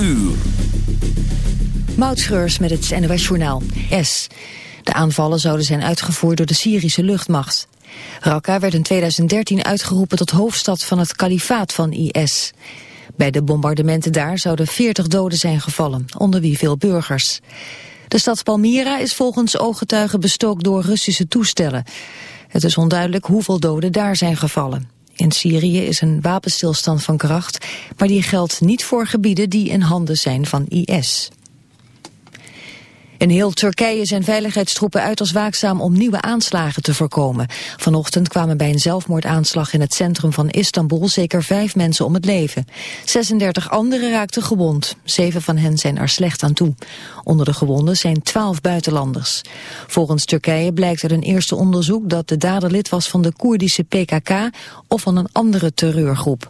uur. Met het NOS Journaal. S. De aanvallen zouden zijn uitgevoerd door de Syrische luchtmacht. Raqqa werd in 2013 uitgeroepen tot hoofdstad van het kalifaat van IS. Bij de bombardementen daar zouden 40 doden zijn gevallen, onder wie veel burgers. De stad Palmyra is volgens ooggetuigen bestookt door Russische toestellen. Het is onduidelijk hoeveel doden daar zijn gevallen. In Syrië is een wapenstilstand van kracht, maar die geldt niet voor gebieden die in handen zijn van IS. In heel Turkije zijn veiligheidstroepen uiterst waakzaam om nieuwe aanslagen te voorkomen. Vanochtend kwamen bij een zelfmoordaanslag in het centrum van Istanbul zeker vijf mensen om het leven. 36 anderen raakten gewond. Zeven van hen zijn er slecht aan toe. Onder de gewonden zijn twaalf buitenlanders. Volgens Turkije blijkt uit een eerste onderzoek dat de dader lid was van de Koerdische PKK of van een andere terreurgroep.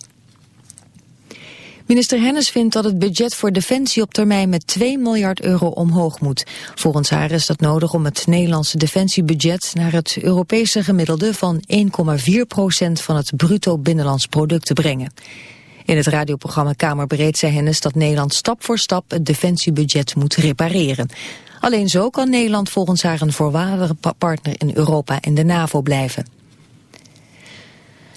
Minister Hennis vindt dat het budget voor defensie op termijn met 2 miljard euro omhoog moet. Volgens haar is dat nodig om het Nederlandse defensiebudget naar het Europese gemiddelde van 1,4 procent van het bruto binnenlands product te brengen. In het radioprogramma Kamerbreed zei Hennis dat Nederland stap voor stap het defensiebudget moet repareren. Alleen zo kan Nederland volgens haar een voorwaardige partner in Europa en de NAVO blijven.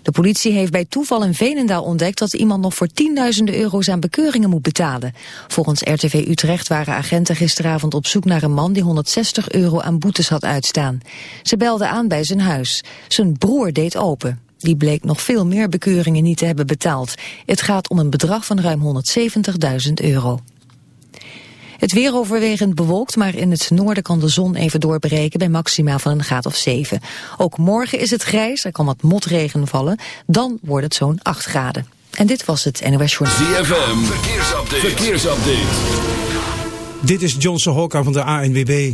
De politie heeft bij toeval in Venendaal ontdekt dat iemand nog voor tienduizenden euro's aan bekeuringen moet betalen. Volgens RTV Utrecht waren agenten gisteravond op zoek naar een man die 160 euro aan boetes had uitstaan. Ze belden aan bij zijn huis. Zijn broer deed open. Die bleek nog veel meer bekeuringen niet te hebben betaald. Het gaat om een bedrag van ruim 170.000 euro. Het weer overwegend bewolkt, maar in het noorden kan de zon even doorbreken bij maxima van een graad of 7. Ook morgen is het grijs, er kan wat motregen vallen, dan wordt het zo'n 8 graden. En dit was het NOS Journal. ZFM, verkeersupdate. verkeersupdate. Dit is Johnson Hokka van de ANWB.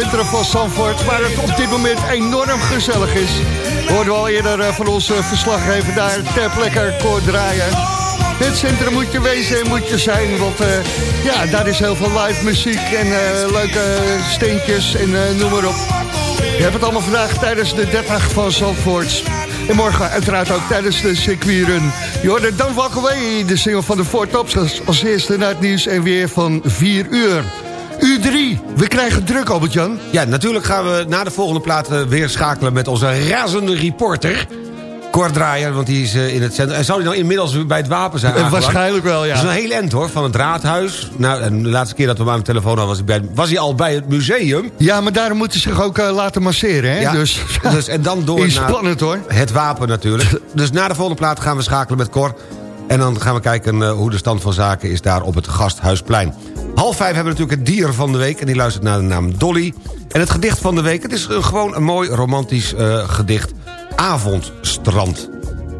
Centrum van Zandvoort... waar het op dit moment enorm gezellig is. Hoorden we al eerder eh, van onze verslaggever daar ter plekke koord draaien. Het centrum moet je wezen en moet je zijn, want eh, ja, daar is heel veel live muziek en eh, leuke steentjes en noem maar op. Je hebt het allemaal vandaag tijdens de 30 van Zandvoort. En morgen uiteraard ook tijdens de circuitrun. Je hoorde Don't Walk Away, de single van de Four Tops. Als, als eerste naar het nieuws en weer van 4 uur. U3, we krijgen druk, Albert-Jan. Ja, natuurlijk gaan we na de volgende plaat eh, weer schakelen met onze razende reporter. Cor Draaier, want die is eh, in het centrum. En zou hij nou inmiddels bij het wapen zijn Eh, aangeland? waarschijnlijk wel, ja. Dat is een heel end hoor, van het raadhuis. Nou, en de laatste keer dat we hem aan de telefoon hadden... was hij, bij, was hij al bij het museum. Ja, maar daarom moeten ze zich ook laten masseren, hè? Ja, Dus, dus, en dan door naar hoor. het wapen natuurlijk. Dus na de volgende plaat gaan we schakelen met Cor. En dan gaan we kijken hoe de stand van zaken is daar op het Gasthuisplein. Half vijf hebben we natuurlijk het dier van de week. En die luistert naar de naam Dolly. En het gedicht van de week, het is eh, gewoon een mooi romantisch eh, gedicht. Avondstrand.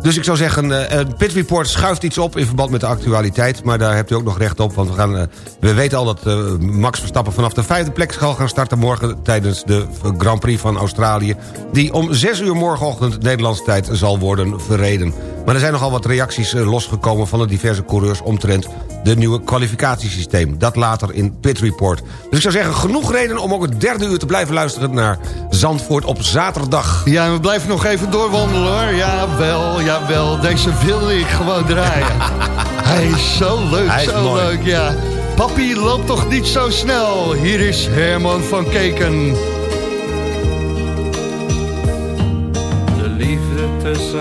Dus ik zou zeggen, eh, een Pit Report schuift iets op in verband met de actualiteit. Maar daar hebt u ook nog recht op. Want we, gaan, eh, we weten al dat eh, Max Verstappen vanaf de vijfde plek zal gaan starten morgen... tijdens de Grand Prix van Australië. Die om 6 uur morgenochtend Nederlandse tijd zal worden verreden. Maar er zijn nogal wat reacties eh, losgekomen van de diverse coureurs... omtrent de nieuwe kwalificatiesysteem. Dat later in Pit Report. Dus ik zou zeggen, genoeg reden om ook het derde uur te blijven luisteren... naar Zandvoort op zaterdag. Ja, we blijven nog even doorwandelen, hoor. Jawel, jawel. Deze wil ik gewoon draaien. Hij is zo leuk, Hij is zo mooi. leuk, ja. Papi loopt toch niet zo snel. Hier is Herman van Keken.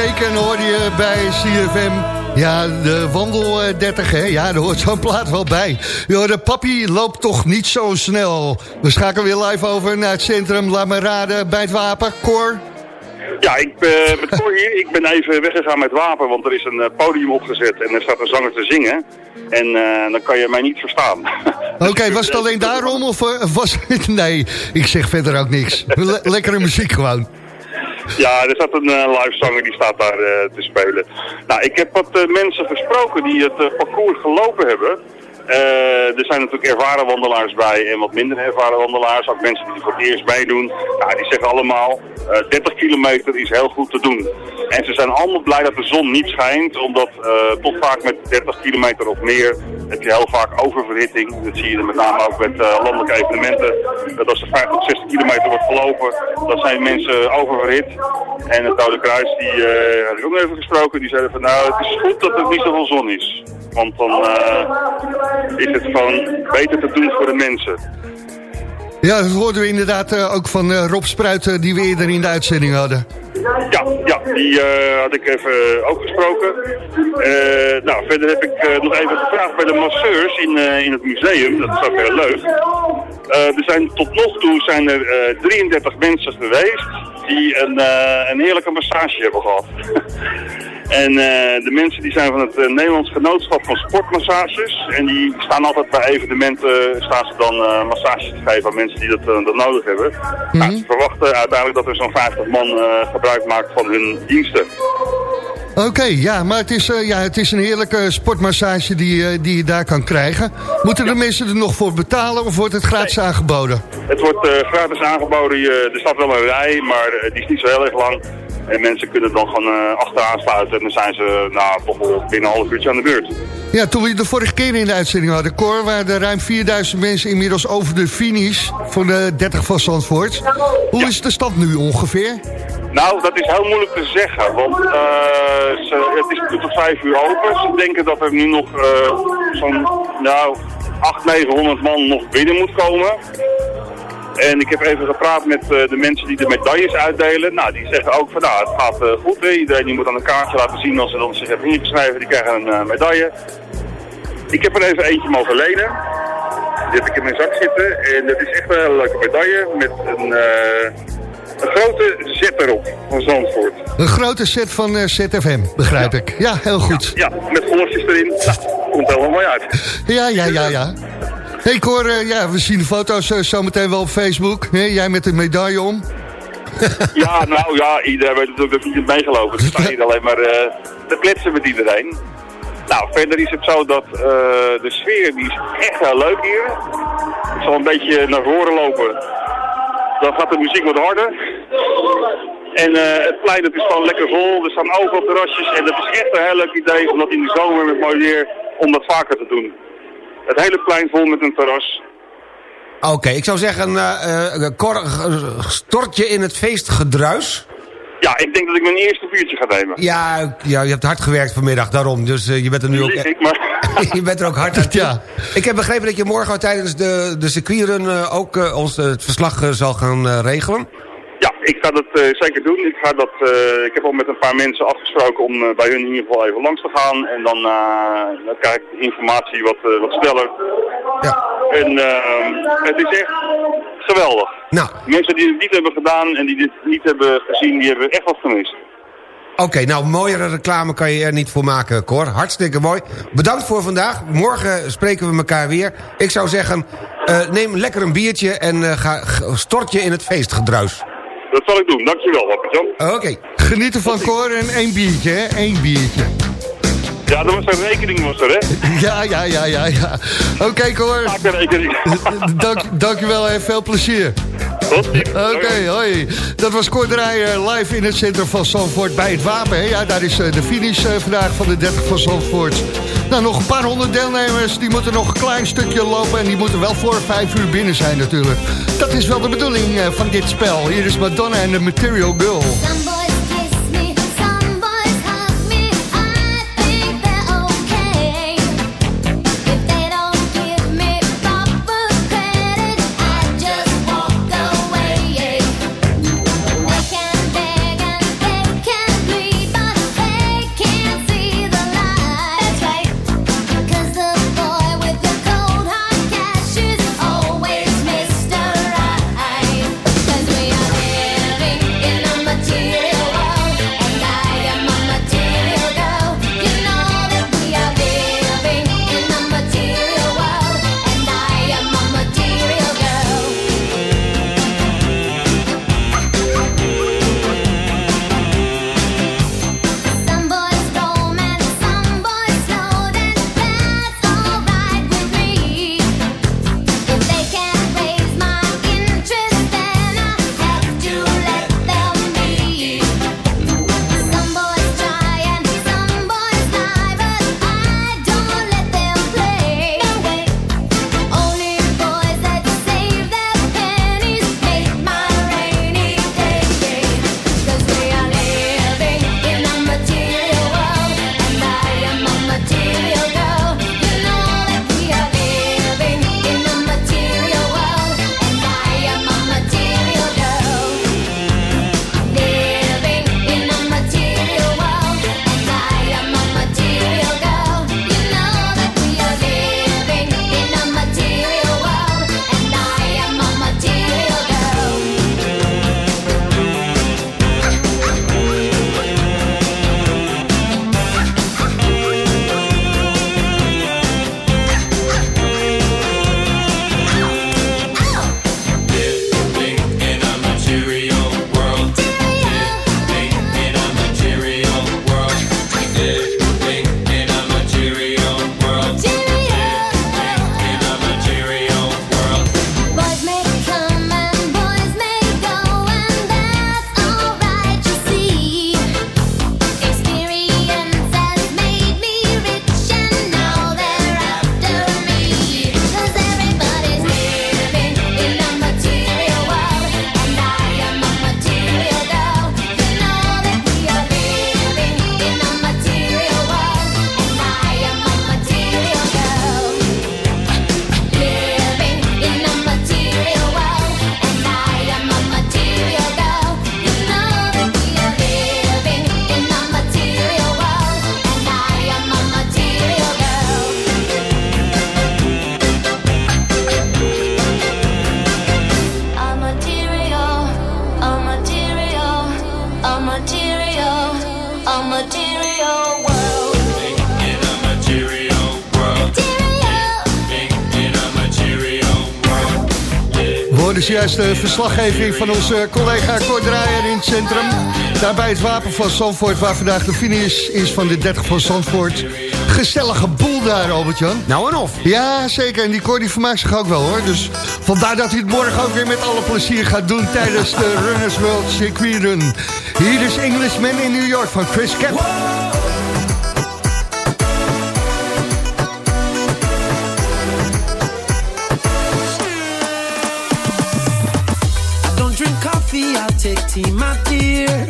Van Keken hoorde je bij CFM. Ja, de wandel eh, 30, hè? Ja, daar hoort zo'n plaat wel bij. Jo, de papi loopt toch niet zo snel. We schakelen weer live over naar het centrum. Laat me raden, bij het wapen. Cor? Ja, ik ben met Cor hier. Ik ben even weggegaan met wapen, want er is een eh, podium opgezet en er staat een zanger te zingen. En eh, dan kan je mij niet verstaan. Oké, was het alleen daarom of eh, was het... Nee, ik zeg verder ook niks. Le- lekkere muziek gewoon. Ja, er staat een eh, live zanger die staat daar eh, te spelen. Nou, ik heb wat eh, mensen gesproken die het parcours gelopen hebben. Er zijn natuurlijk ervaren wandelaars bij en wat minder ervaren wandelaars. Ook mensen die voor het eerst meedoen. Nou, die zeggen allemaal, eh 30 kilometer is heel goed te doen. En ze zijn allemaal blij dat de zon niet schijnt, omdat eh, toch vaak met 30 kilometer of meer heb je heel vaak oververhitting. Dat zie je met name ook met eh, landelijke evenementen. Dat als er 50 of 60 kilometer wordt gelopen, dan zijn mensen oververhit. En het Rode Kruis, die had ik ook even gesproken, die zeiden van nou, het is goed dat er niet zoveel zon is. Want dan is het gewoon beter te doen voor de mensen. Ja, dat hoorden we inderdaad eh, ook van eh, Rob Spruit... eh, die we eerder in de uitzending hadden. Ja, ja die had ik even ook gesproken. Nou, verder heb ik nog even gevraagd bij de masseurs in, in het museum. Dat is ook heel leuk. Er zijn, tot nog toe zijn er eh, 33 mensen geweest die een, een heerlijke massage hebben gehad. En eh, de mensen die zijn van het eh, Nederlands Genootschap van Sportmassages. En die staan altijd bij evenementen, staan ze dan eh, massages te geven aan mensen die dat, dat nodig hebben. nou, ze verwachten uiteindelijk dat er zo'n 50 man gebruik maakt van hun diensten. Oké, ja, maar het is, ja, het is een heerlijke sportmassage die, die je daar kan krijgen. Moeten de mensen er nog voor betalen of wordt het gratis aangeboden? Het wordt gratis aangeboden. Je, er staat wel een rij, maar die is niet zo heel erg lang. En mensen kunnen dan gewoon eh, achteraan sluiten. En dan zijn ze nou, wel binnen een half uurtje aan de beurt. Ja, toen we de vorige keer in de uitzending hadden, Cor... waren er ruim 4000 mensen inmiddels over de finish van de 30 van Zandvoort. Hoe is de stand nu ongeveer? Nou, dat is heel moeilijk te zeggen, want eh, ze, het is tot vijf uur open. Ze denken dat er nu nog eh, zo'n nou, 800, 900 man nog binnen moet komen. En ik heb even gepraat met eh, de mensen die de medailles uitdelen. Nou, die zeggen ook van nou, het gaat eh, goed. Hè. Iedereen die moet aan een kaartje laten zien als ze dan zich hebben ingeschreven. Die krijgen een eh, medaille. Ik heb er even eentje mogen lenen. Die heb ik in mijn zak zitten. En dat is echt een hele leuke medaille met een, een grote zet erop van Zandvoort. Een grote set van ZFM, begrijp ik. Ja, heel goed. Ja, met golfjes erin. Nou, komt helemaal mooi uit. Ja, ja, ja, ja. Hey Cor, eh, ja, we zien de foto's uh, zometeen wel op Facebook. Jij met de medaille om. Ja, nou ja, iedereen weet natuurlijk dat ik niet meegelopen. Dus sta hier alleen maar eh, te kletsen met iedereen. Nou, verder is het zo dat eh, de sfeer die is echt heel leuk hier. Ik zal een beetje naar voren lopen. Dan gaat de muziek wat harder. En eh, het plein dat is gewoon lekker vol. Er staan overal terrasjes. En dat is echt een heel leuk idee om dat in de zomer met mooi weer, om dat vaker te doen. Het hele plein vol met een terras. Oké, ik zou zeggen, eh eh, Cor, eh, stort je in het feestgedruis. Ja, ik denk dat ik mijn eerste biertje ga nemen. Ja, ja, je hebt hard gewerkt vanmiddag, daarom. Dus eh, je bent er nu ook... Ik, maar... je bent er ook hard aan. Ja. Ik heb begrepen dat je morgen tijdens de, de circuitrun ook ons het verslag zal gaan regelen. Ja, ik ga dat eh, zeker doen. Ik, ga dat, eh, ik heb al met een paar mensen afgesproken om eh, bij hun in ieder geval even langs te gaan. En dan, dan krijg ik de informatie wat, wat sneller. Ja. En het is echt geweldig. Nou, Mensen die het niet hebben gedaan en die dit niet hebben gezien, die hebben echt wat gemist. oké, nou, mooiere reclame kan je er niet voor maken, Cor. Hartstikke mooi. Bedankt voor vandaag. Morgen spreken we elkaar weer. Ik zou zeggen, neem lekker een biertje en ga, stort je in het feestgedruis. Dat zal ik doen. Dankjewel, Wappetje. Oké. Geniet ervan, Cor, en één biertje, hè? Eén biertje. Ja, dat was een rekening, was er, hè? Ja, ja, ja, ja, ja. Oké, Cor. Maak een rekening. Dank, dankjewel en veel plezier. Oké, hoi. Dat was Draaier live in het centrum van Zandvoort bij het Wapen. Ja, daar is eh, de finish eh, vandaag van de 30 van Zandvoort. Nou, nog een paar honderd deelnemers. Die moeten nog een klein stukje lopen. En die moeten wel voor vijf uur binnen zijn natuurlijk. Dat is wel de bedoeling eh, van dit spel. Hier is Madonna en de Material Girl. Hoorde juist de verslaggeving van onze collega Cor Draaier in het centrum. Daarbij het wapen van Zandvoort, waar vandaag de finish is van de 30 van Zandvoort. Gezellige boel daar, Albert-Jan. Nou en of. Ja, zeker. En die Cor die vermaakt zich ook wel, hoor. Dus vandaar dat hij het morgen ook weer met alle plezier gaat doen... tijdens de Runners World Circuit Run. Hier is Englishman in New York van Chris Cap. I take tea, my dear.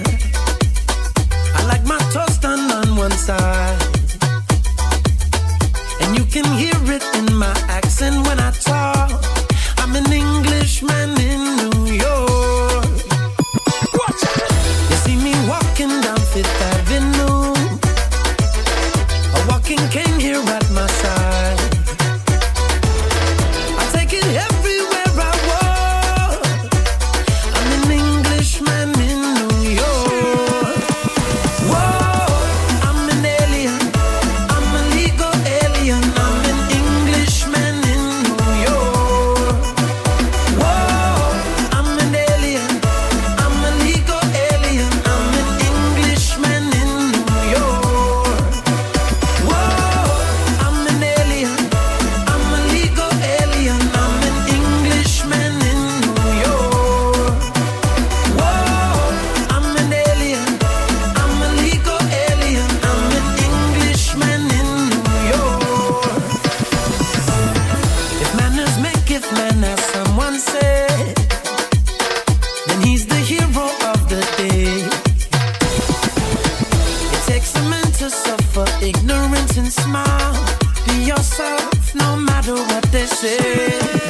Ignorance and smile. Be yourself, no matter what they say.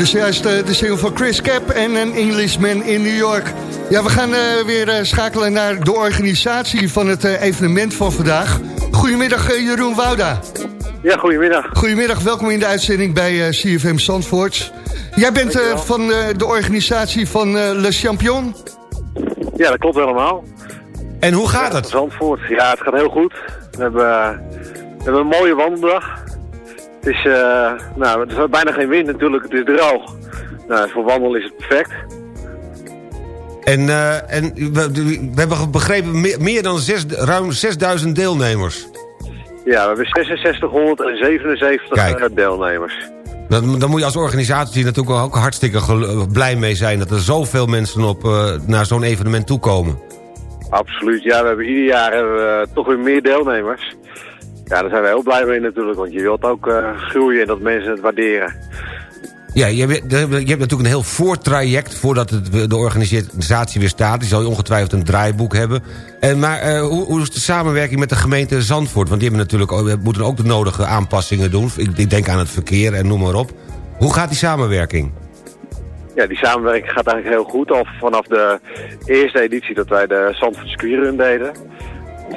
Hoorde juist de single van Chris Cap en een Englishman in New York. Ja, we gaan eh, weer eh, schakelen naar de organisatie van het eh, evenement van vandaag. Goedemiddag Jeroen Wouda. Ja, goedemiddag. Goedemiddag, welkom in de uitzending bij eh, CFM Zandvoort. Jij bent eh, van eh, de organisatie van eh, Le Champion. Ja, dat klopt helemaal. En hoe gaat het? Zandvoort. Ja, het gaat heel goed. We hebben, we hebben een mooie wandeldag. Het is, eh, nou, er is bijna geen wind natuurlijk. Het is droog. Nou, voor wandelen is het perfect. En, eh, en we, we hebben begrepen meer, meer dan zes, ruim 6000 deelnemers. Ja, we hebben 6677 Kijk. eh, deelnemers. Dan, dan moet je als organisatie natuurlijk ook hartstikke blij mee zijn... dat er zoveel mensen op, naar zo'n evenement toekomen. Absoluut, ja, we hebben ieder jaar hebben we, toch weer meer deelnemers. Ja, daar zijn we heel blij mee natuurlijk, want je wilt ook eh, groeien en dat mensen het waarderen. Ja, je hebt, je hebt natuurlijk een heel voortraject... voordat het, de organisatie weer staat. Die zal je ongetwijfeld een draaiboek hebben. En, maar eh, hoe, hoe is de samenwerking met de gemeente Zandvoort? Want die hebben natuurlijk ook, moeten ook de nodige aanpassingen doen. Ik, ik denk aan het verkeer en noem maar op. Hoe gaat die samenwerking? Ja, die samenwerking gaat eigenlijk heel goed. Al vanaf de eerste editie dat wij de Zandvoort Squirrun deden.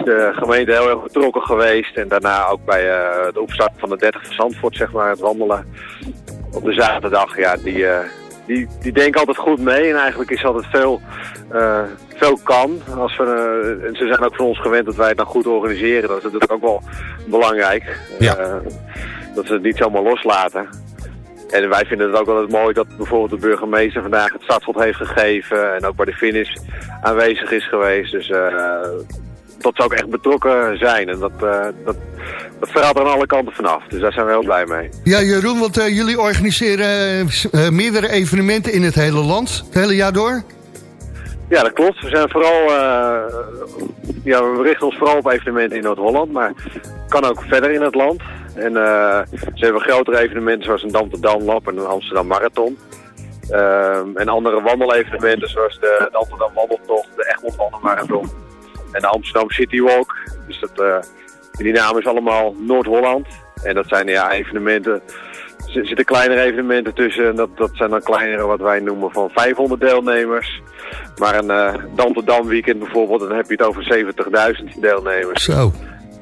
De gemeente heel erg betrokken geweest. En daarna ook bij eh, de opstart van de 30 van Zandvoort, zeg maar, het wandelen. Op de zaterdag, ja, die, eh, die, die denken altijd goed mee. En eigenlijk is altijd veel, eh, veel kan. Als we, en ze zijn ook van ons gewend dat wij het dan goed organiseren. Dat is natuurlijk ook wel belangrijk. Ja. Dat ze het niet zomaar loslaten. En wij vinden het ook altijd mooi dat bijvoorbeeld de burgemeester vandaag het startschot heeft gegeven. En ook bij de finish aanwezig is geweest. Dus eh, dat ze ook echt betrokken zijn. En dat, eh, dat, dat er aan alle kanten vanaf. Dus daar zijn we heel blij mee. Ja, Jeroen, want eh, jullie organiseren eh, meerdere evenementen in het hele land. Het hele jaar door? Ja, dat klopt. We zijn vooral, ja, we richten ons vooral op evenementen in Noord-Holland, maar kan ook verder in het land. En ze hebben grotere evenementen zoals een Dam te Danlap en een Amsterdam Marathon. Ehm, en andere wandelevenementen zoals de Amsterdam Wandeltocht, de Egmond Wandelmarathon en de Amsterdam City Walk. Dus dat, eh, die naam is allemaal Noord-Holland. En dat zijn ja, evenementen, er zitten kleinere evenementen tussen. En dat, dat zijn dan kleinere wat wij noemen van 500 deelnemers. Maar een eh Dam te Dam weekend bijvoorbeeld, dan heb je het over 70.000 deelnemers. Zo.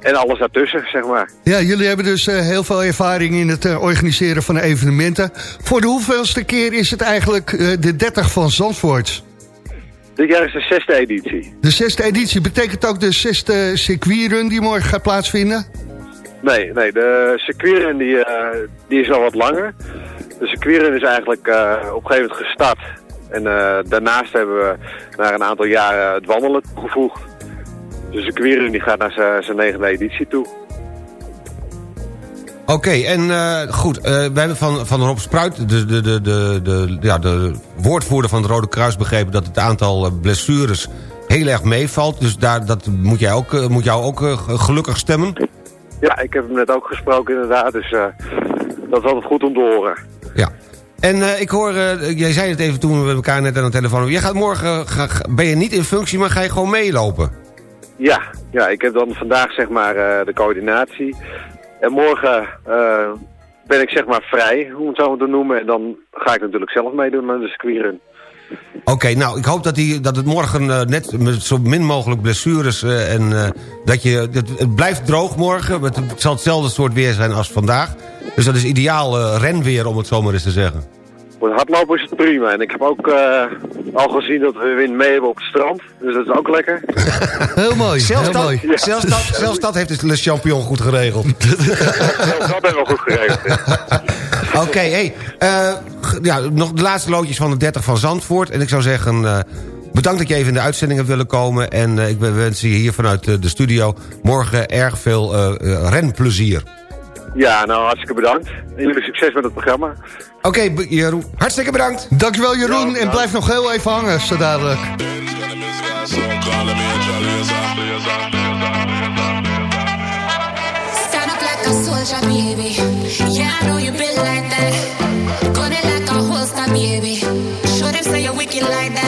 En alles daartussen, zeg maar. Ja, jullie hebben dus eh, heel veel ervaring in het eh, organiseren van evenementen. Voor de hoeveelste keer is het eigenlijk eh, de 30 van Zandvoort? Dit jaar is de zesde editie. De zesde editie betekent ook de zesde circuitrun die morgen gaat plaatsvinden? Nee, nee, de circuitrun die, eh, die is al wat langer. De circuitrun is eigenlijk eh, op een gegeven moment gestart. En eh, daarnaast hebben we na een aantal jaren het wandelen toegevoegd. De circuitrun die gaat naar zijn- zijn negende editie toe. Oké, en eh, goed, eh, we hebben van, van Rob Spruit, de, de, de, de, ja, de woordvoerder van het Rode Kruis... begrepen dat het aantal eh, blessures heel erg meevalt. Dus daar, dat moet, jij ook, moet jou ook gelukkig stemmen. Ja, ik heb hem net ook gesproken inderdaad, dus dat is altijd goed om te horen. Ja. En ik hoor, jij zei het even toen we elkaar net aan de telefoon. Jij gaat morgen, ga- ben je niet in functie, maar ga je gewoon meelopen? Ja, ja, ik heb dan vandaag zeg maar de coördinatie. En morgen eh, ben ik zeg maar vrij, hoe het zo te noemen. En dan ga ik natuurlijk zelf meedoen aan de circuitrun. Oké, nou, ik hoop dat, die, dat het morgen eh, net met zo min mogelijk blessures... eh, en dat je... Het, het blijft droog morgen. Het, het zal hetzelfde soort weer zijn als vandaag. Dus dat is ideaal renweer, om het zo maar eens te zeggen. Voor het hardlopen is het prima. En ik heb ook eh, al gezien dat we wind mee hebben op het strand. Dus dat is ook lekker. Heel mooi, Zelfs, heel dat, mooi. zelfs, dat, zelfs dat heeft Le Champion goed geregeld. Zelfs dat hebben we goed geregeld. Oké, hey, eh, ja, nog de laatste loodjes van de 30 van Zandvoort. En ik zou zeggen, eh, bedankt dat je even in de uitzending hebt willen komen. En eh, ik wens je hier vanuit de studio morgen erg veel renplezier. Ja, nou hartstikke bedankt. En jullie succes met het programma. Oké, Jeroen, hartstikke bedankt. Dankjewel Jeroen en blijf nog heel even hangen zo dadelijk. Like a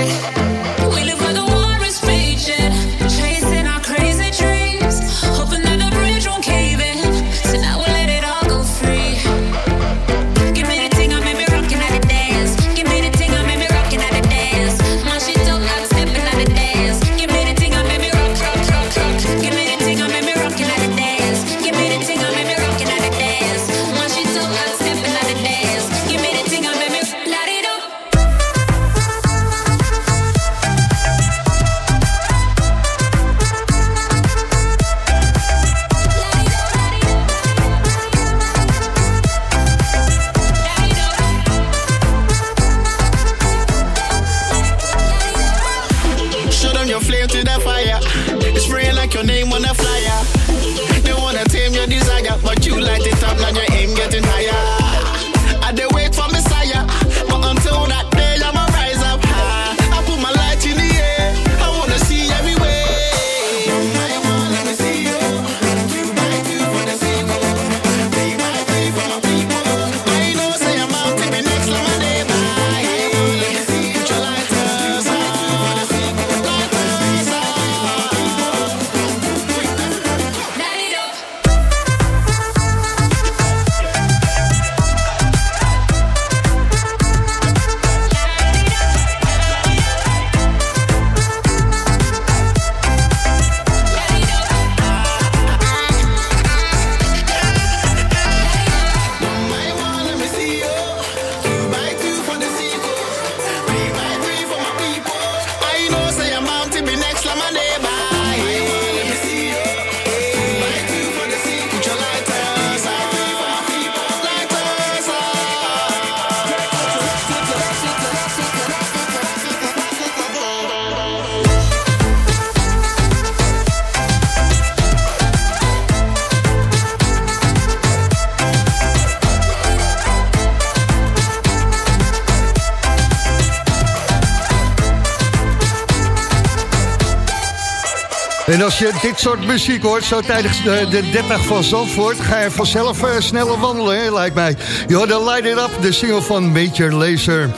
En als je dit soort muziek hoort, zo tijdens de, de 30 van Zandvoort... ga je vanzelf eh, sneller wandelen, hè, lijkt mij. Hoort de Light It Up, de single van Major Lazer.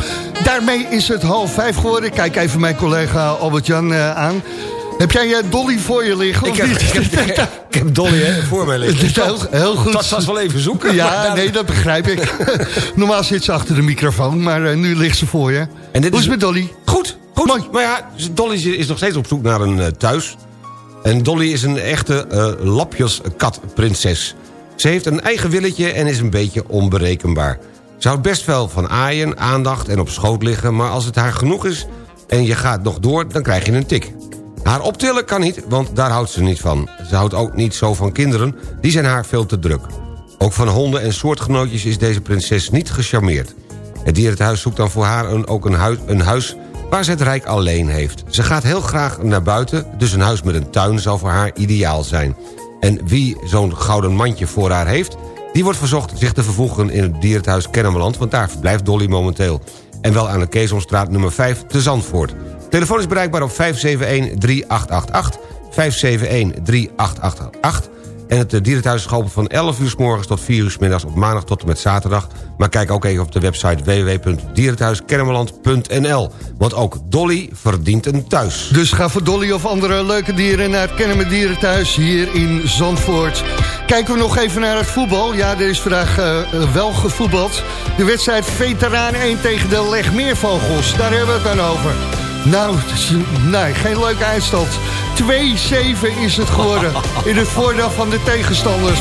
Daarmee is het half vijf geworden. Kijk even mijn collega Albert-Jan eh, aan. Heb jij je Dolly voor je liggen? Ik heb, ik, heb, ik heb Dolly hè, voor mij liggen. Heel, heel goed. Dat was wel even zoeken. Ja, daar- nee, dat begrijp ik. Normaal zit ze achter de microfoon, maar eh, nu ligt ze voor je. En dit Hoe is het met Dolly? Goed, goed. Maar ja, Dolly is- nog steeds op zoek naar een eh, thuis. En Dolly is een echte eh lapjeskatprinses. Ze heeft een eigen willetje en is een beetje onberekenbaar. Ze houdt best wel van aaien, aandacht en op schoot liggen... maar als het haar genoeg is en je gaat nog door, dan krijg je een tik. Haar optillen kan niet, want daar houdt ze niet van. Ze houdt ook niet zo van kinderen, die zijn haar veel te druk. Ook van honden en soortgenootjes is deze prinses niet gecharmeerd. Het dierenhuis zoekt dan voor haar een, ook een een huis waar ze het rijk alleen heeft. Ze gaat heel graag naar buiten, dus een huis met een tuin zou voor haar ideaal zijn. En wie zo'n gouden mandje voor haar heeft... die wordt verzocht zich te vervoegen in het dierenhuis Kennemerland... want daar verblijft Dolly momenteel. En wel aan de Keesomstraat nummer 5 te Zandvoort. Telefoon is bereikbaar op 571-3888, 571-3888... En het eh, dierenthuis is geopend van 11 uur s morgens tot 4 uur s middags op maandag tot en met zaterdag. Maar kijk ook even op de website www.dierenthuiskennemerland.nl. Want ook Dolly verdient een thuis. Dus ga voor Dolly of andere leuke dieren naar het Kennen met Dieren thuis hier in Zandvoort. Kijken we nog even naar het voetbal. Ja, er is vandaag eh, wel gevoetbald. De wedstrijd Veteraan 1 tegen de Legmeervogels. Daar hebben we het dan over. Nou, nee, geen leuke eindstand. 2-7 is het geworden. In het voordeel van de tegenstanders.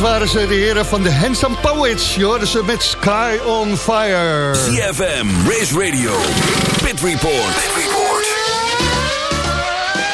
Dat waren ze, de heren van de Handsome Poets. Je hoorde ze met Sky on Fire. CFM, Race Radio, Pit Report. Pit Report.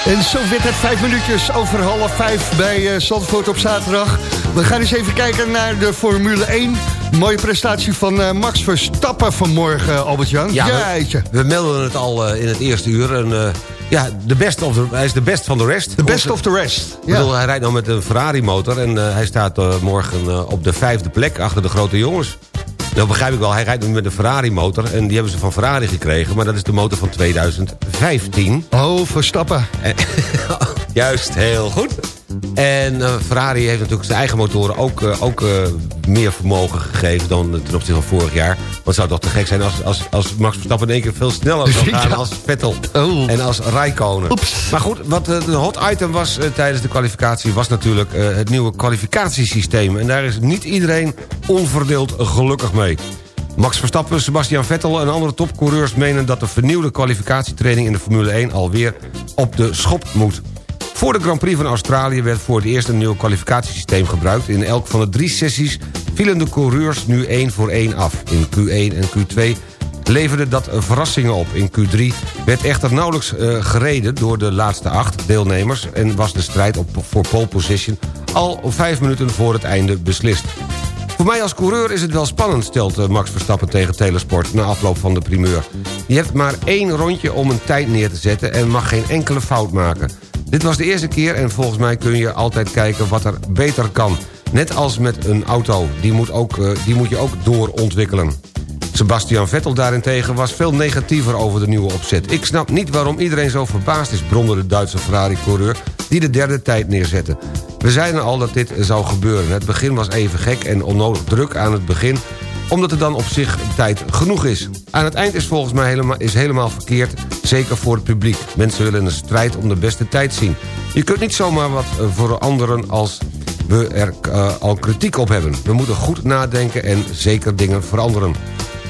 En zo werd het vijf minuutjes over half vijf bij eh, Zandvoort op zaterdag. We gaan eens even kijken naar de Formule 1. Mooie prestatie van eh, Max Verstappen vanmorgen, Albert-Jan. Ja, we, we melden het al eh, in het eerste uur. En, eh, ja, de best of the, hij is de best van de rest. The best of the rest. Bedoel, hij rijdt nou met een Ferrari-motor... en eh, hij staat eh, morgen eh, op de vijfde plek achter de grote jongens. Nou begrijp ik wel, hij rijdt nu met een Ferrari-motor... en die hebben ze van Ferrari gekregen... maar dat is de motor van 2015. Oh, Verstappen. Juist, heel goed. En eh, Ferrari heeft natuurlijk zijn eigen motoren ook, eh, ook eh, meer vermogen gegeven dan ten opzichte van vorig jaar. Want het zou toch te gek zijn als, als, als Max Verstappen in één keer veel sneller zou gaan als Vettel Oh. en als Rijkonen. Maar goed, wat de hot item was tijdens de kwalificatie was natuurlijk het nieuwe kwalificatiesysteem. En daar is niet iedereen onverdeeld gelukkig mee. Max Verstappen, Sebastian Vettel en andere topcoureurs menen dat de vernieuwde kwalificatietraining in de Formule 1 alweer op de schop moet. Voor de Grand Prix van Australië werd voor het eerst een nieuw kwalificatiesysteem gebruikt. In elk van de drie sessies vielen de coureurs nu één voor één af. In Q1 en Q2 leverde dat verrassingen op. In Q3 werd echter nauwelijks eh, gereden door de laatste acht deelnemers... en was de strijd op, voor pole position al vijf minuten voor het einde beslist. Voor mij als coureur is het wel spannend, stelt eh, Max Verstappen tegen Telesport... na afloop van de primeur. Je hebt maar één rondje om een tijd neer te zetten... en mag geen enkele fout maken. Dit was de eerste keer en volgens mij kun je altijd kijken wat er beter kan. Net als met een auto, die moet, ook, eh, die moet je ook doorontwikkelen. Sebastian Vettel daarentegen was veel negatiever over de nieuwe opzet. Ik snap niet waarom iedereen zo verbaasd is, bromde de Duitse Ferrari-coureur... die de derde tijd neerzette. We zeiden al dat dit zou gebeuren. Het begin was even gek en onnodig druk aan het begin omdat er dan op zich tijd genoeg is. Aan het eind is volgens mij helemaal, is helemaal verkeerd, zeker voor het publiek. Mensen willen een strijd om de beste tijd zien. Je kunt niet zomaar wat eh, veranderen als we er eh, al kritiek op hebben. We moeten goed nadenken en zeker dingen veranderen.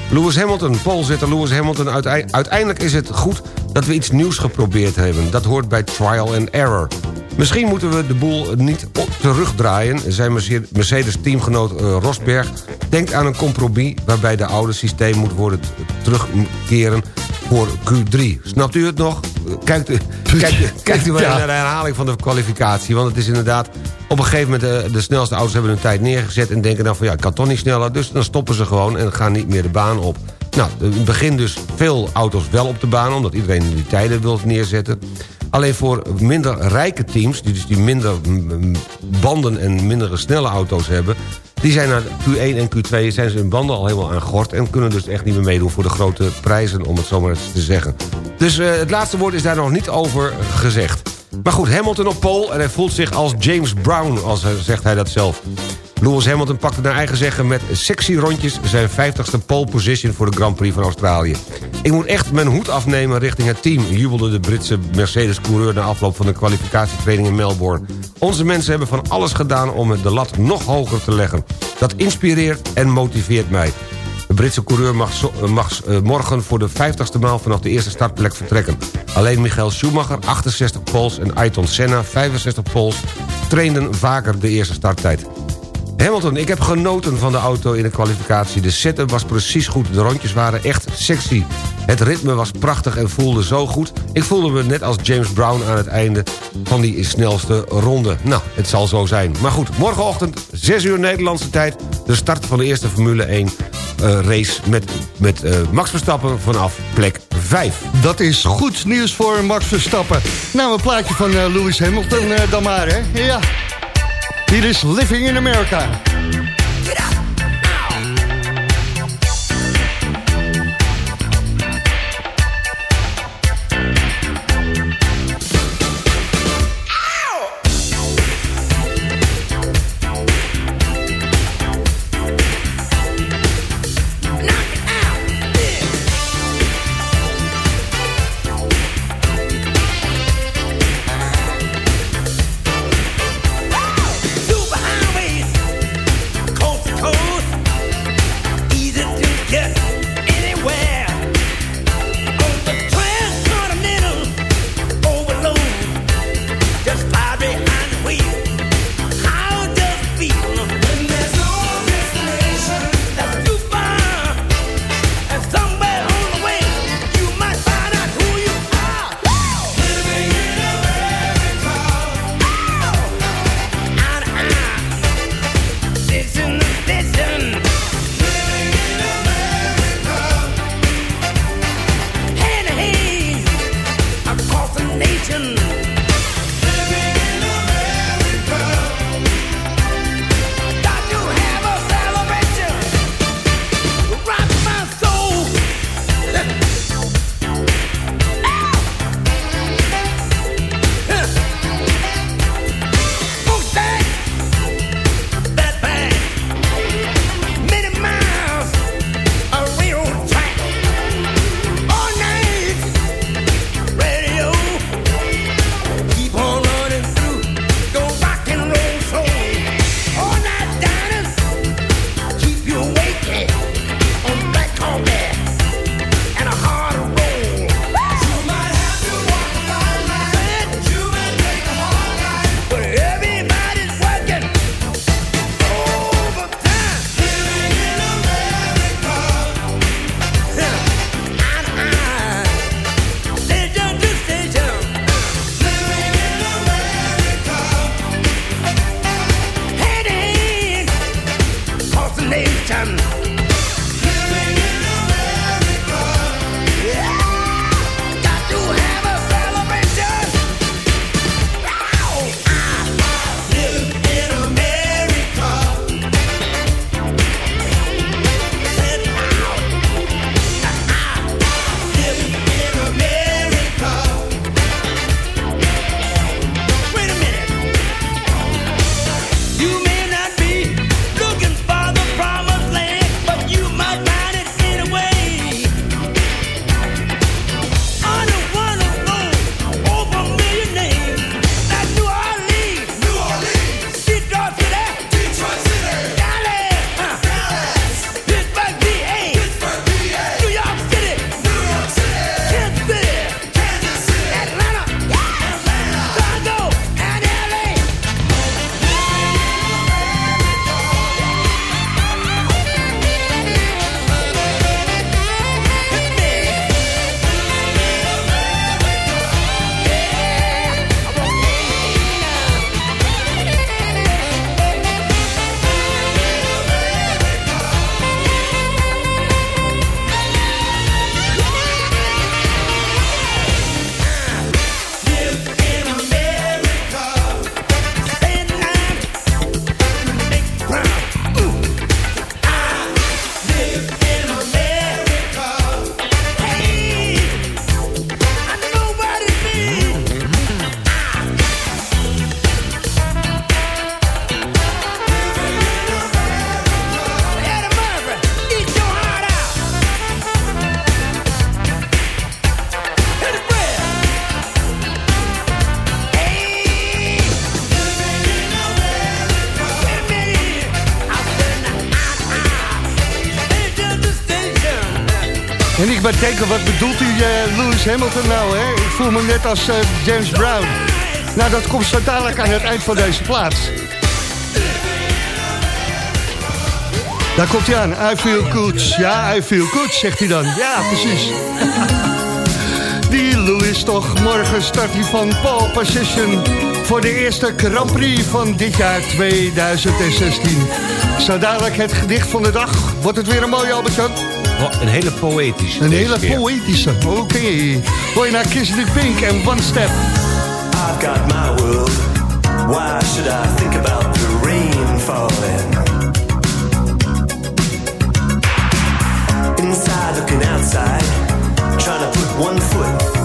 Lewis Hamilton, polzetter Lewis Hamilton... uitei- uiteindelijk is het goed dat we iets nieuws geprobeerd hebben. Dat hoort bij trial and error. Misschien moeten we de boel niet terugdraaien... zijn Merce- Mercedes-teamgenoot eh, Rosberg denkt aan een compromis... waarbij de oude systeem moet worden terugkeren voor Q3. Snapt u het nog? Kijkt u, kijkt, kijkt u Ja. naar de herhaling van de kwalificatie. Want het is inderdaad... Op een gegeven moment, de, de snelste auto's hebben hun tijd neergezet... en denken dan van ja, ik kan toch niet sneller... dus dan stoppen ze gewoon en gaan niet meer de baan op. Nou, in het begin dus veel auto's wel op de baan... omdat iedereen die tijden wil neerzetten. Alleen voor minder rijke teams... die dus die minder banden en mindere snelle auto's hebben... die zijn naar Q1 en Q2 zijn ze hun banden al helemaal aan gort... en kunnen dus echt niet meer meedoen voor de grote prijzen... om het zo maar eens te zeggen. Dus eh, het laatste woord is daar nog niet over gezegd. Maar goed, Hamilton op pole en hij voelt zich als James Brown, als hij, zegt hij dat zelf. Lewis Hamilton pakte naar eigen zeggen met sexy rondjes... zijn 50ste pole position voor de Grand Prix van Australië. Ik moet echt mijn hoed afnemen richting het team... jubelde de Britse Mercedes-coureur na afloop van de kwalificatietraining in Melbourne. Onze mensen hebben van alles gedaan om de lat nog hoger te leggen. Dat inspireert en motiveert mij. De Britse coureur mag, eh, eh, morgen voor de 50ste maal vanaf de eerste startplek vertrekken. Alleen Michael Schumacher, 68 poles, en Ayrton Senna, 65 poles... trainden vaker de eerste starttijd. Hamilton, ik heb genoten van de auto in de kwalificatie. De setup was precies goed, de rondjes waren echt sexy. Het ritme was prachtig en voelde zo goed. Ik voelde me net als James Brown aan het einde van die snelste ronde. Nou, het zal zo zijn. Maar goed, morgenochtend, 6 uur Nederlandse tijd... de start van de eerste Formule 1 eh, race met, met eh, Max Verstappen vanaf plek 5. Dat is goed nieuws voor Max Verstappen. Nou, een plaatje van eh, Lewis Hamilton dan maar, hè? Ja. Hier is Living in America. Wat bedoelt u eh, Lewis Hamilton nou, hè? Ik voel me net als eh, James Brown. Nou, dat komt zo dadelijk aan het eind van deze plaats. Daar komt hij aan. I feel good. Ja, I feel good, zegt hij dan. Ja, precies. Die Lewis toch. Morgen start hij van pole position voor de eerste Grand Prix van dit jaar 2016. Zo dadelijk het gedicht van de dag. Wordt het weer een mooie Albert-Jan? Oh, een hele poëtische. Een deze hele keer. poëtische. Oké. Hoor je naar Kiss the Pink en One Step. I've got my world. Why should I think about the rain falling? Inside looking outside, trying to put one foot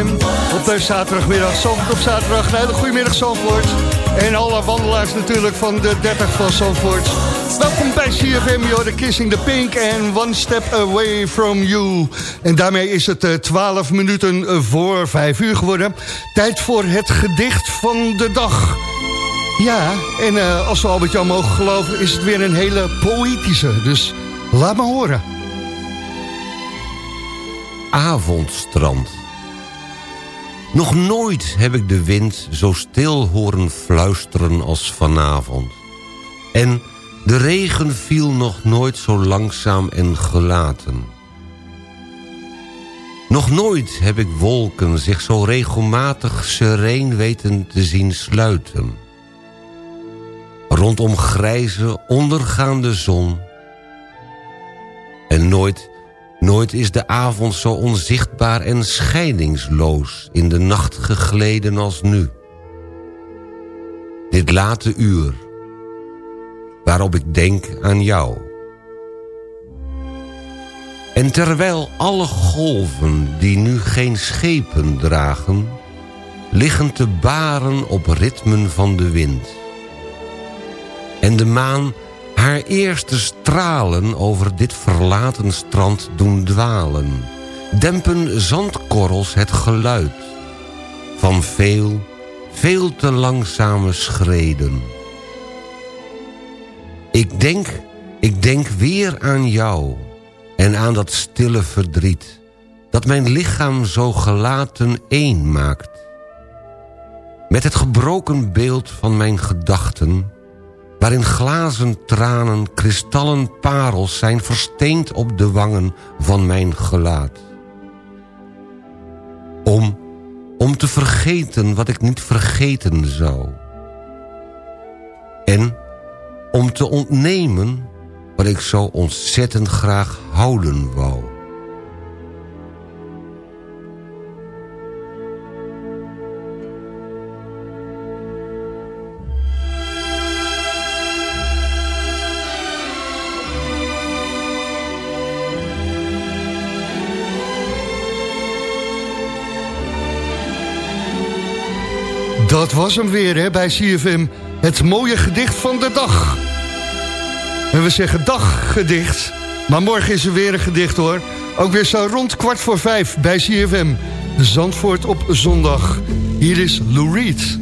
op de zaterdagmiddag. Zandvoort op zaterdag. Een hele goede middag Zandvoort. En alle wandelaars natuurlijk van de 30 van Zandvoort. Welkom bij CFM, you're Kissing the Pink en One Step Away From You. En daarmee is het eh, 12 minuten eh, voor 5 uur geworden. Tijd voor het gedicht van de dag. Ja, en eh, als we Albert-Jan mogen geloven is het weer een hele poëtische. Dus laat maar horen. Avondstrand. Nog nooit heb ik de wind zo stil horen fluisteren als vanavond. En de regen viel nog nooit zo langzaam en gelaten. Nog nooit heb ik wolken zich zo regelmatig sereen weten te zien sluiten. Rondom grijze, ondergaande zon. En nooit, nooit is de avond zo onzichtbaar en scheidingsloos... in de nacht gegleden als nu. Dit late uur, waarop ik denk aan jou... En terwijl alle golven die nu geen schepen dragen... liggen te baren op ritmen van de wind. En de maan haar eerste stralen over dit verlaten strand doen dwalen... dempen zandkorrels het geluid... van veel, veel te langzame schreden. Ik denk, ik denk weer aan jou en aan dat stille verdriet... dat mijn lichaam zo gelaten één maakt. Met het gebroken beeld van mijn gedachten... waarin glazen tranen, kristallen parels zijn versteend op de wangen van mijn gelaat. Om, om te vergeten wat ik niet vergeten zou. En om te ontnemen wat ik zo ontzettend graag houden wou. Dat was hem weer hè, bij CFM. Het mooie gedicht van de dag. En we zeggen dag gedicht. Maar morgen is er weer een gedicht hoor. Ook weer zo rond kwart voor vijf bij CFM. Zandvoort op zondag. Hier is Lou Reed.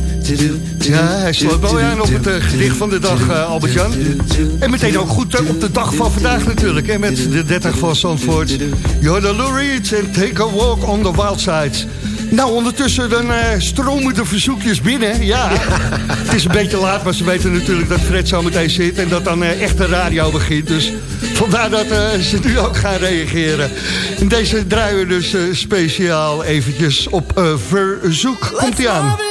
Ja, hij sloot wel aan op het eh, gedicht van de dag, eh, Albert-Jan. En meteen ook goed eh, op de dag van vandaag natuurlijk. Hè, met de 30 van Zandvoort. You're the Lou Reed and take a walk on the wild side. Nou, ondertussen dan eh, stromen de verzoekjes binnen. Ja, het is een beetje laat, maar ze weten natuurlijk dat Fred zo meteen zit... en dat dan eh, echt de radio begint. Dus vandaar dat ze nu ook gaan reageren. En deze draaien we dus eh, speciaal eventjes op eh, verzoek. Komt-ie aan.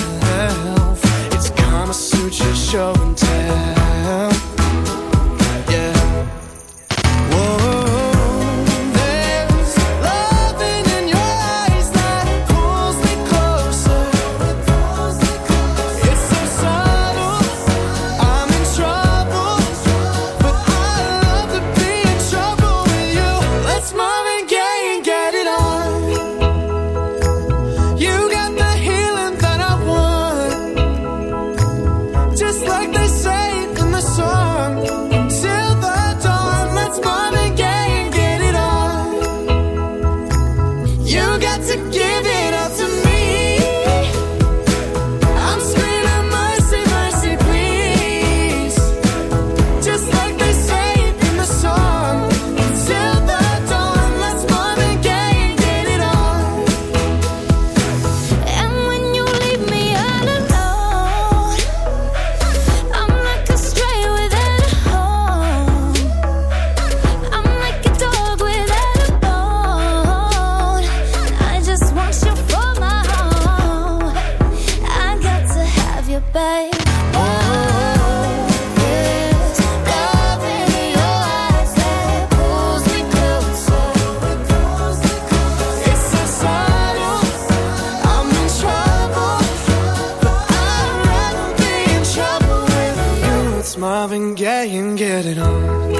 Show and tell. It's Marvin Gaye and get it on.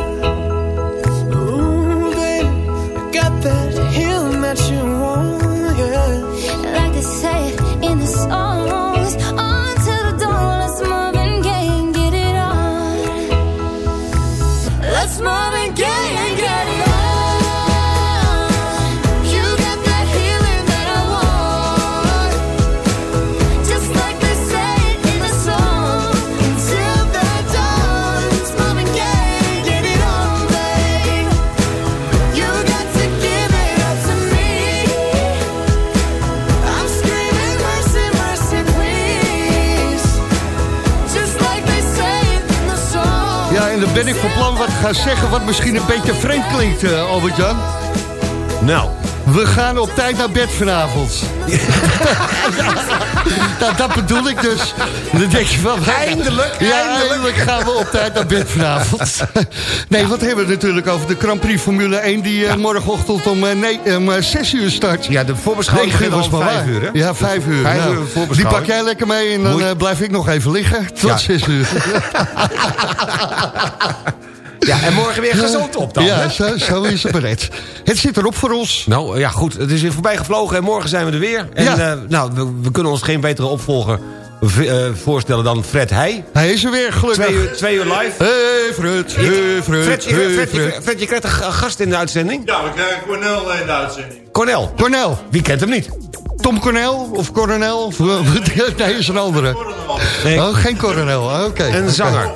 Ben ik van plan wat te gaan zeggen wat misschien een beetje vreemd klinkt, eh, Albert-Jan. Nou. We gaan op tijd naar bed vanavond. nou, dat bedoel ik dus. Dan denk je van... Eindelijk, Ja, eindelijk. gaan we op tijd naar bed vanavond. nee, wat hebben we natuurlijk over de Grand Prix Formule 1... die eh, morgenochtend om, eh, nee, om eh, 6 uur start. Ja, de voorbeschouwing Negen begint was al maar vijf waar. uur, hè? Ja, 5 uur. Vijf Nou, uur die pak jij lekker mee en dan Moet- eh, blijf ik nog even liggen. Tot Ja. 6 uur. Ja, en morgen weer gezond op dan. Ja, hè? zo, zo is het bered. Het zit erop voor ons. Nou ja, goed. Het is weer voorbij gevlogen en morgen zijn we er weer. En Ja. eh, nou, we, we kunnen ons geen betere opvolger eh, voorstellen dan Fred Heij. Hij is er weer, gelukkig. Twee uur, twee uur live. Hey Fred, hey Fred, Fred, hey Fred, je- Fred. Fred, je krijgt een ga- gast in de uitzending. Ja, we krijgen Cornel in de uitzending. Cornel. Cornel. Wie kent hem niet? Tom Cornel of Coronel? Of, nee, is een andere. Nee. Oh, geen Coronel. Oké. Een zanger.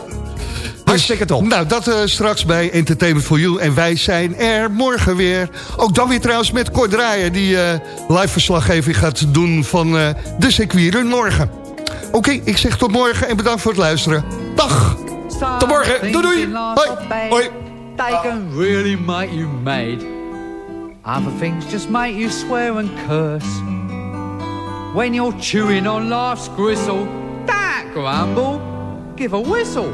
Hartstikke top. Nou, dat eh, straks bij Entertainment for You. En wij zijn er morgen weer. Ook dan weer trouwens met Cor Draaier... die eh, live verslaggeving gaat doen van eh, de circuitrun morgen. Oké, ik zeg tot morgen en bedankt voor het luisteren. Dag! Tot morgen. Doei doei. Hoi. Hoi. Really make you mad. Other things just make you swear and curse. When you're chewing on life's gristle, don't grumble, give a whistle.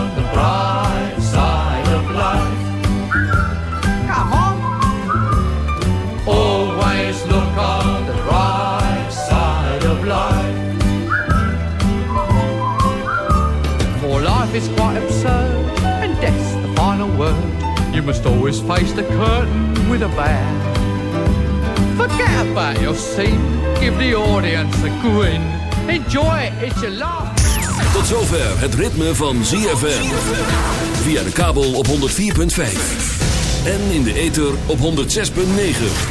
You must always face the curtain with a bow. Forget about your scene, give the audience a grin. Enjoy it, it's your laugh. Tot zover het ritme van ZFM. Via de kabel op 104.5. En in de ether op 106.9.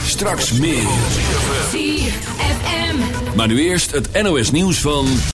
Straks meer. ZFM. Maar nu eerst het NOS nieuws van...